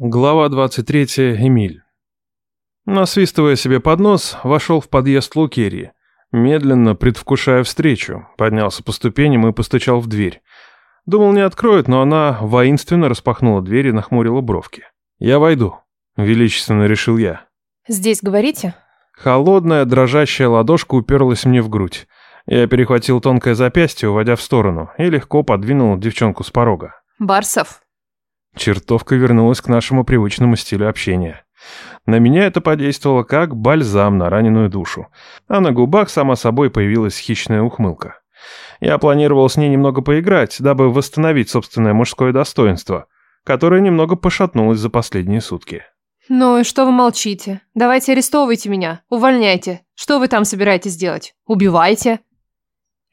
Глава 23. Эмиль. Насвистывая себе под нос, вошел в подъезд Лукерии. Медленно, предвкушая встречу, поднялся по ступеням и постучал в дверь. Думал, не откроет, но она воинственно распахнула дверь и нахмурила бровки. «Я войду», — величественно решил я. Здесь говорите? Холодная, дрожащая ладошка уперлась мне в грудь. Я перехватил тонкое запястье, уводя в сторону, и легко подвинул девчонку с порога. Барсов. Чертовка вернулась к нашему привычному стилю общения. На меня это подействовало как бальзам на раненую душу, а на губах сама собой появилась хищная ухмылка. Я планировал с ней немного поиграть, дабы восстановить собственное мужское достоинство, которое немного пошатнулось за последние сутки. Ну и что вы молчите? Давайте арестовывайте меня, увольняйте. Что вы там собираетесь делать? Убивайте?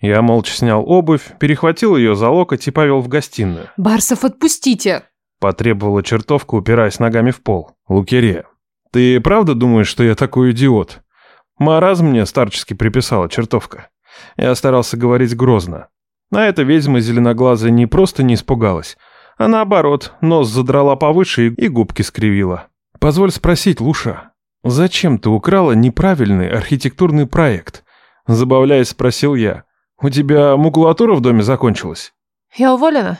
Я молча снял обувь, перехватил ее за локоть и повел в гостиную. Барсов, отпустите! Потребовала чертовка, упираясь ногами в пол. Лукерия, ты правда думаешь, что я такой идиот? Маразм мне старчески приписала чертовка. Я старался говорить грозно. На это ведьма зеленоглазая не просто не испугалась, а наоборот, нос задрала повыше и губки скривила. «Позволь спросить, Луша, зачем ты украла неправильный архитектурный проект?» Забавляясь, спросил я. «У тебя макулатура в доме закончилась?» Я уволена?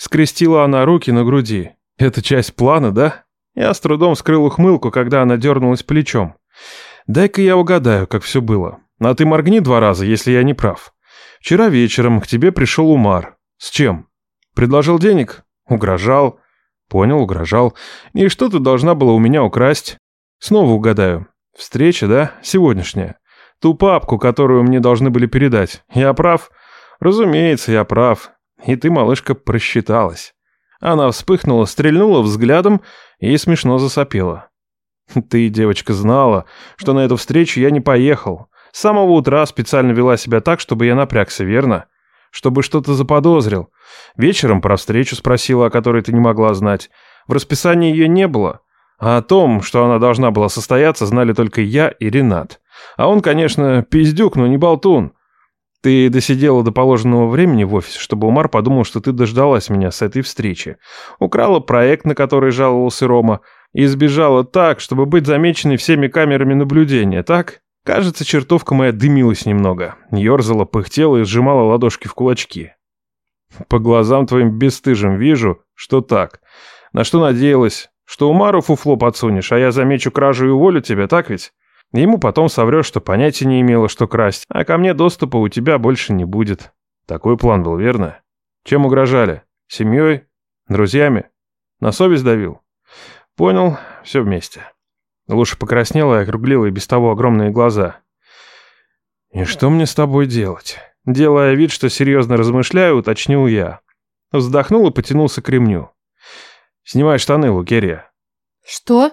Скрестила она руки на груди. «Это часть плана, да?» Я с трудом скрыл ухмылку, когда она дернулась плечом. «Дай-ка я угадаю, как все было. А ты моргни два раза, если я не прав. Вчера вечером к тебе пришел Умар. С чем? Предложил денег? Угрожал? Понял, угрожал. И что ты должна была у меня украсть? Снова угадаю. Встреча, да? Сегодняшняя. Ту папку, которую мне должны были передать. Я прав? Разумеется, я прав. И ты, малышка, просчиталась. Она вспыхнула, стрельнула взглядом и смешно засопела. Ты, девочка, знала, что на эту встречу я не поехал. С самого утра специально вела себя так, чтобы я напрягся, верно? Чтобы что-то заподозрил. Вечером про встречу спросила, о которой ты не могла знать. В расписании ее не было. А о том, что она должна была состояться, знали только я и Ренат. А он, конечно, пиздюк, но не болтун. Ты досидела до положенного времени в офисе, чтобы Умар подумал, что ты дождалась меня с этой встречи. Украла проект, на который жаловался Рома, и сбежала так, чтобы быть замеченной всеми камерами наблюдения, так? Кажется, чертовка моя дымилась немного, ерзала, пыхтела и сжимала ладошки в кулачки. По глазам твоим бесстыжим вижу, что так. На что надеялась? Что Умару фуфло подсунешь, а я замечу кражу и уволю тебя, так ведь? Ему потом соврешь, что понятия не имела, что красть, а ко мне доступа у тебя больше не будет. Такой план был, верно? Чем угрожали? Семьей? Друзьями? На совесть давил? Понял, все вместе. Луша покраснела и округлила и без того огромные глаза. «И что мне с тобой делать?» Делая вид, что серьезно размышляю, уточнил я. Вздохнул и потянулся к ремню. «Снимай штаны, Лукерия». Что?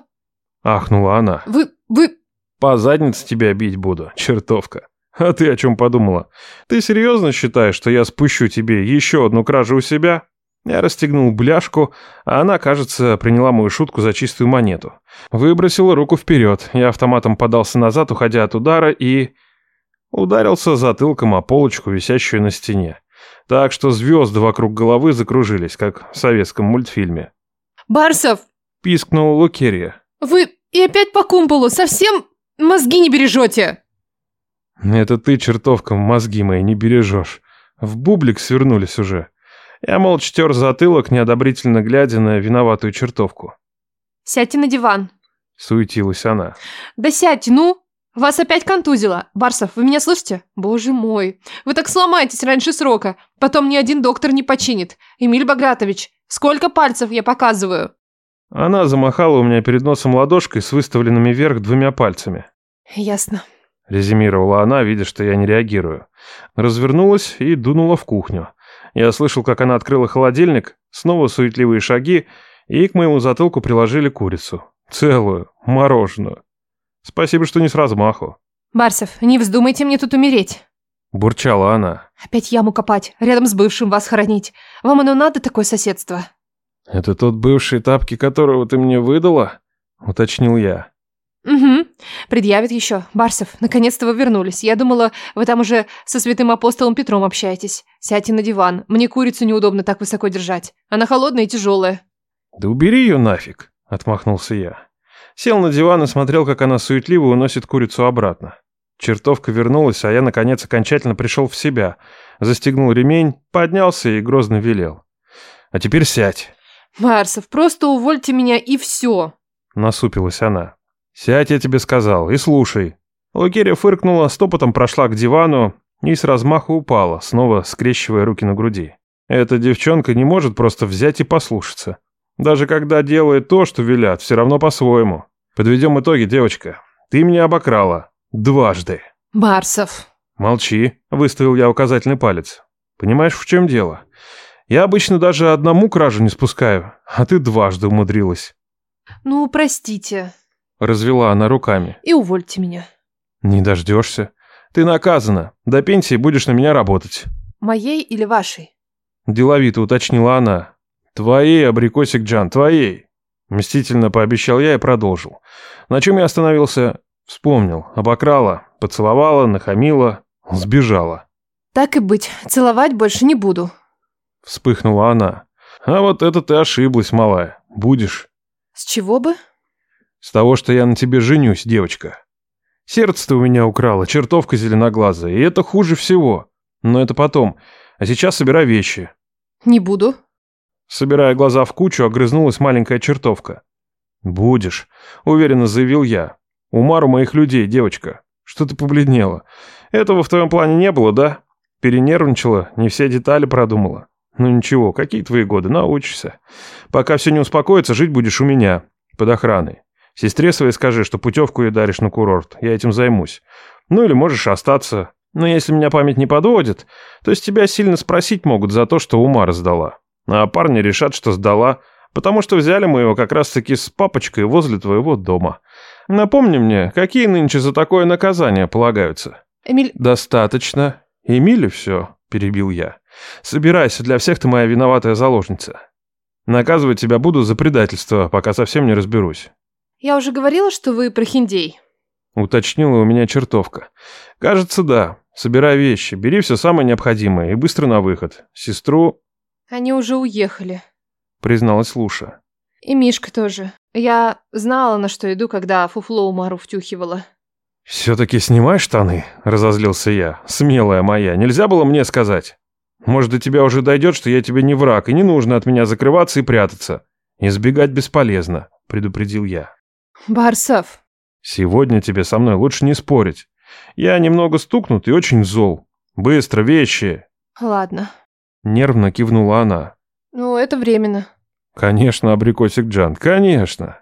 Ахнула она. Вы... вы... По заднице тебя бить буду, чертовка. А ты о чем подумала? Ты серьезно считаешь, что я спущу тебе еще одну кражу у себя? Я расстегнул бляшку, а она, кажется, приняла мою шутку за чистую монету. Выбросила руку вперед, я автоматом подался назад, уходя от удара, и... Ударился затылком о полочку, висящую на стене. Так что звезды вокруг головы закружились, как в советском мультфильме. Барсов! Пискнула Лукерия. Вы... и опять по кумполу, совсем мозги не бережете? Это ты, чертовка, мозги мои не бережешь. В бублик свернулись уже. Я молча тер затылок, неодобрительно глядя на виноватую чертовку. Сядьте на диван. Суетилась она. Да сядьте, ну! Вас опять контузило. Барсов, вы меня слышите? Боже мой. Вы так сломаетесь раньше срока. Потом ни один доктор не починит. Эмиль Багратович, сколько пальцев я показываю? Она замахала у меня перед носом ладошкой с выставленными вверх двумя пальцами. Ясно. Резюмировала она, видя, что я не реагирую. Развернулась и дунула в кухню. Я слышал, как она открыла холодильник, снова суетливые шаги, и к моему затылку приложили курицу. Целую, мороженую. Спасибо, что не с размаху. Барсов, не вздумайте мне тут умереть. Бурчала она. Опять яму копать, рядом с бывшим вас хоронить. Вам оно надо, такое соседство? Это тот бывший тапки, которого ты мне выдала? Уточнил я. Угу. Предъявит еще. Барсов, наконец-то вы вернулись. Я думала, вы там уже со святым апостолом Петром общаетесь. Сядьте на диван. Мне курицу неудобно так высоко держать. Она холодная и тяжелая. Да убери ее нафиг, отмахнулся я. Сел на диван и смотрел, как она суетливо уносит курицу обратно. Чертовка вернулась, а я, наконец, окончательно пришел в себя. Застегнул ремень, поднялся и грозно велел. «А теперь сядь». Барсов, просто увольте меня и все. Насупилась она. «Сядь, я тебе сказал, и слушай». Лукерия фыркнула, стопотом прошла к дивану и с размаху упала, снова скрещивая руки на груди. Эта девчонка не может просто взять и послушаться. Даже когда делает то, что велят, все равно по-своему. Подведем итоги, девочка. Ты меня обокрала. Дважды. Барсов. Молчи, выставил я указательный палец. Понимаешь, в чем дело? Я обычно даже одному кражу не спускаю, а ты дважды умудрилась. Ну, простите. Развела она руками. И увольте меня. Не дождешься. Ты наказана. До пенсии будешь на меня работать. Моей или вашей? Деловито уточнила она. Твоей, абрикосик Джан, твоей. Мстительно пообещал я и продолжил. На чем я остановился? Вспомнил. Обокрала, поцеловала, нахамила, сбежала. Так и быть, целовать больше не буду. Вспыхнула она. А вот это ты ошиблась, малая. Будешь. С чего бы? С того, что я на тебе женюсь, девочка. Сердце ты у меня украла, чертовка зеленоглазая, и это хуже всего. Но это потом. А сейчас собирай вещи. Не буду. Собирая глаза в кучу, огрызнулась маленькая чертовка. «Будешь», — уверенно заявил я. «Умар у моих людей, девочка. Что ты побледнела? Этого в твоем плане не было, да? Перенервничала, не все детали продумала. Ну ничего, какие твои годы, научишься. Пока все не успокоится, жить будешь у меня, под охраной. Сестре своей скажи, что путевку ей даришь на курорт, я этим займусь. Ну или можешь остаться. Но если меня память не подводит, то с тебя сильно спросить могут за то, что ума раздала. А парни решат, что сдала, потому что взяли мы его как раз-таки с папочкой возле твоего дома. Напомни мне, какие нынче за такое наказание полагаются? Эмиль... Достаточно. Эмилю все, перебил я. Собирайся, для всех ты моя виноватая заложница. Наказывать тебя буду за предательство, пока совсем не разберусь. Я уже говорила, что вы прохиндей. Уточнила у меня чертовка. Кажется, да. Собирай вещи, бери все самое необходимое и быстро на выход. Сестру... Они уже уехали. Призналась Луша. И Мишка тоже. Я знала, на что иду, когда фуфло Умару втюхивала. «Все-таки снимай штаны», — разозлился я. «Смелая моя, нельзя было мне сказать? Может, до тебя уже дойдет, что я тебе не враг, и не нужно от меня закрываться и прятаться. Избегать бесполезно», — предупредил я. Барсов. Сегодня тебе со мной лучше не спорить. Я немного стукнут и очень зол. Быстро, вещи. Ладно. Нервно кивнула она. Ну, это временно. Конечно, абрикосик Джан, конечно.